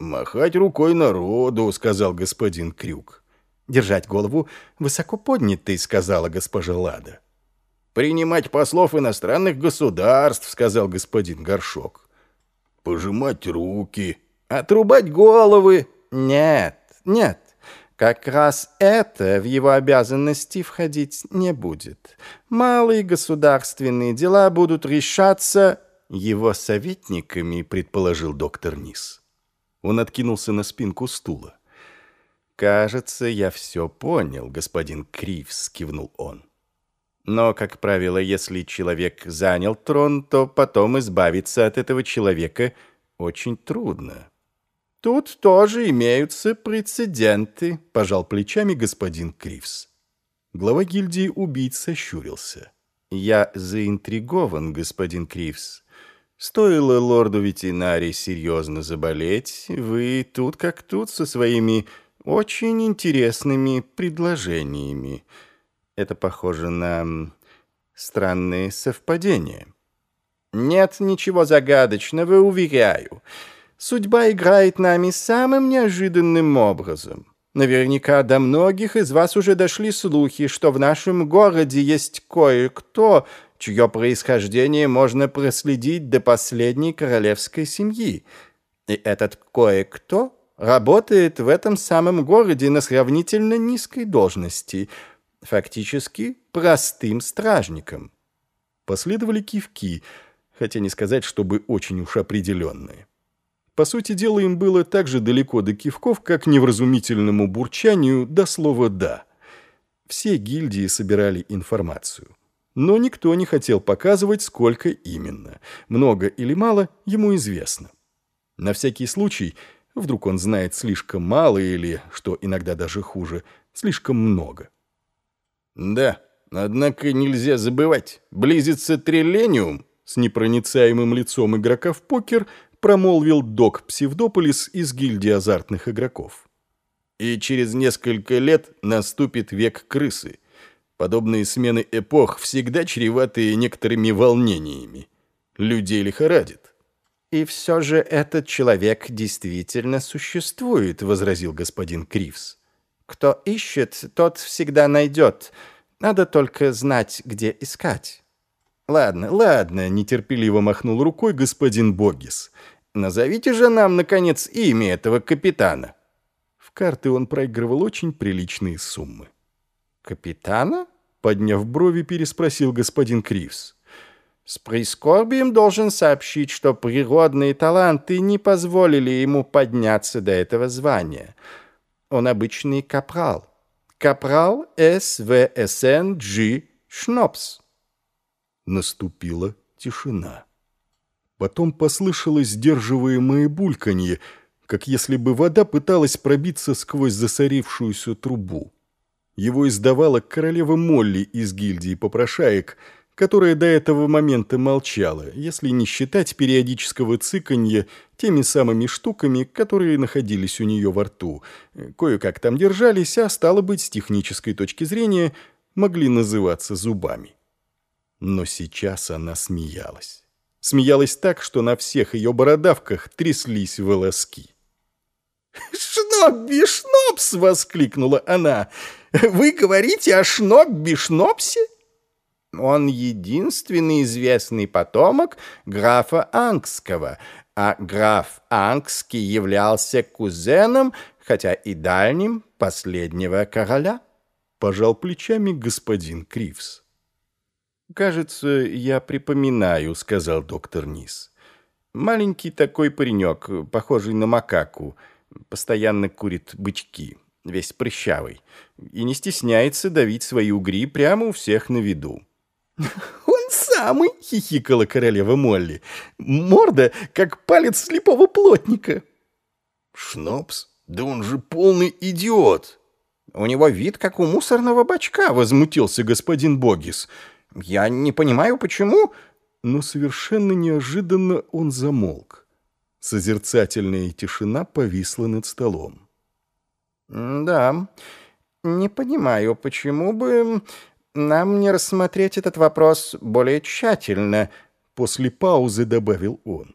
«Махать рукой народу», — сказал господин Крюк. «Держать голову высоко поднятой», — сказала госпожа Лада. «Принимать послов иностранных государств», — сказал господин Горшок. «Пожимать руки». «Отрубать головы». «Нет, нет, как раз это в его обязанности входить не будет. Малые государственные дела будут решаться его советниками, предположил доктор Нис. Он откинулся на спинку стула. «Кажется, я все понял, господин Кривс», — кивнул он. «Но, как правило, если человек занял трон, то потом избавиться от этого человека очень трудно». «Тут тоже имеются прецеденты», — пожал плечами господин Кривс. Глава гильдии убийц сощурился. «Я заинтригован, господин Кривс. Стоило лорду ветеринаре серьезно заболеть, вы тут как тут со своими очень интересными предложениями. Это похоже на странные совпадения». «Нет ничего загадочного, уверяю». Судьба играет нами самым неожиданным образом. Наверняка до многих из вас уже дошли слухи, что в нашем городе есть кое-кто, чье происхождение можно проследить до последней королевской семьи. И этот кое-кто работает в этом самом городе на сравнительно низкой должности, фактически простым стражником. Последовали кивки, хотя не сказать, чтобы очень уж определенные. По сути дела, им было так же далеко до кивков, как невразумительному бурчанию до слова «да». Все гильдии собирали информацию. Но никто не хотел показывать, сколько именно. Много или мало, ему известно. На всякий случай, вдруг он знает слишком мало или, что иногда даже хуже, слишком много. «Да, однако нельзя забывать, близится триллениум», с непроницаемым лицом игрока в покер промолвил док Псевдополис из гильдии азартных игроков. И через несколько лет наступит век крысы. Подобные смены эпох всегда чреваты некоторыми волнениями. Людей лихорадит. «И все же этот человек действительно существует», — возразил господин Кривс. «Кто ищет, тот всегда найдет. Надо только знать, где искать». «Ладно, ладно», — нетерпеливо махнул рукой господин Богис. «Назовите же нам, наконец, имя этого капитана». В карты он проигрывал очень приличные суммы. «Капитана?» — подняв брови, переспросил господин Кривс. «С прискорбием должен сообщить, что природные таланты не позволили ему подняться до этого звания. Он обычный капрал. Капрал СВСН G Шнопс». Наступила тишина. Потом послышалось сдерживаемое бульканье, как если бы вода пыталась пробиться сквозь засорившуюся трубу. Его издавала королева Молли из гильдии попрошаек, которая до этого момента молчала, если не считать периодического цыканья теми самыми штуками, которые находились у нее во рту. Кое-как там держались, а стало быть, с технической точки зрения, могли называться зубами. Но сейчас она смеялась. Смеялась так, что на всех ее бородавках тряслись волоски. «Шнобби Шнопс!» — воскликнула она. «Вы говорите о Шнобби Шнопсе?» Он единственный известный потомок графа Ангского, а граф Ангский являлся кузеном, хотя и дальним, последнего короля. Пожал плечами господин Кривс. «Кажется, я припоминаю», — сказал доктор Низ. «Маленький такой паренек, похожий на макаку, постоянно курит бычки, весь прыщавый, и не стесняется давить свои угри прямо у всех на виду». «Он самый!» — хихикала королева Молли. «Морда, как палец слепого плотника». «Шнопс? Да он же полный идиот!» «У него вид, как у мусорного бачка», — возмутился господин Богис. Я не понимаю, почему...» Но совершенно неожиданно он замолк. Созерцательная тишина повисла над столом. «Да, не понимаю, почему бы нам не рассмотреть этот вопрос более тщательно», после паузы добавил он.